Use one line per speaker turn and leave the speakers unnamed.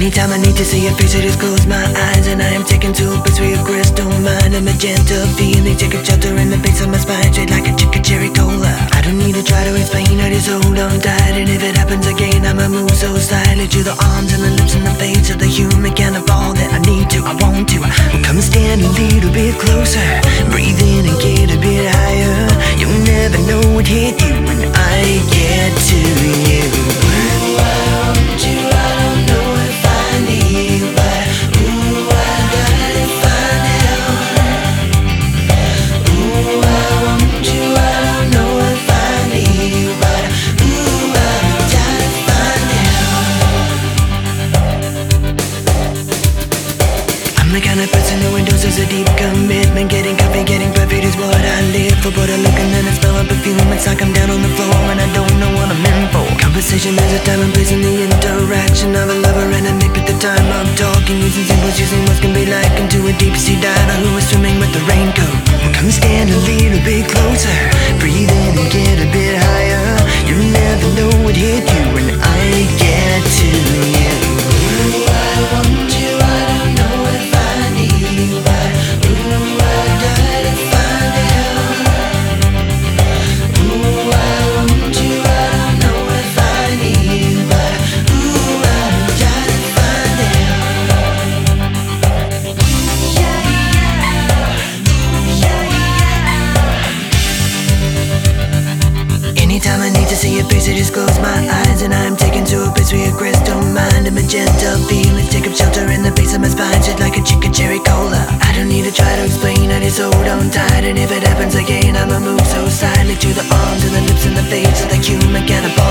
Anytime I need to see your face, I just close my eyes And I am taken to a place where your crystal mind. A magenta feeling, take a shelter in the base of my spine Straight like a chicken cherry cola. I don't need to try to explain, I just hold on tight And if it happens again, I'ma move so slightly To the arms and the lips and the face of the endorses a deep commitment Getting coffee, getting perfect is what I live for. Put a look and then I smell a perfume It's like I'm down on the floor and I don't know what I'm in for. Conversation has a time and place in the interaction of a lover and a mate At the time of talking. Using symbols, using what can be like Into a deep sea diver who is swimming with the raincoat. Come stand a little I just close my eyes And I'm taken to a place where your crystal mind A magenta feeling Take up shelter in the base of my spine Shit like a chicken cherry cola. I don't need to try to explain I just hold on tight And if it happens again I'ma move so silently To the arms and the lips and the face Of the human cannibal.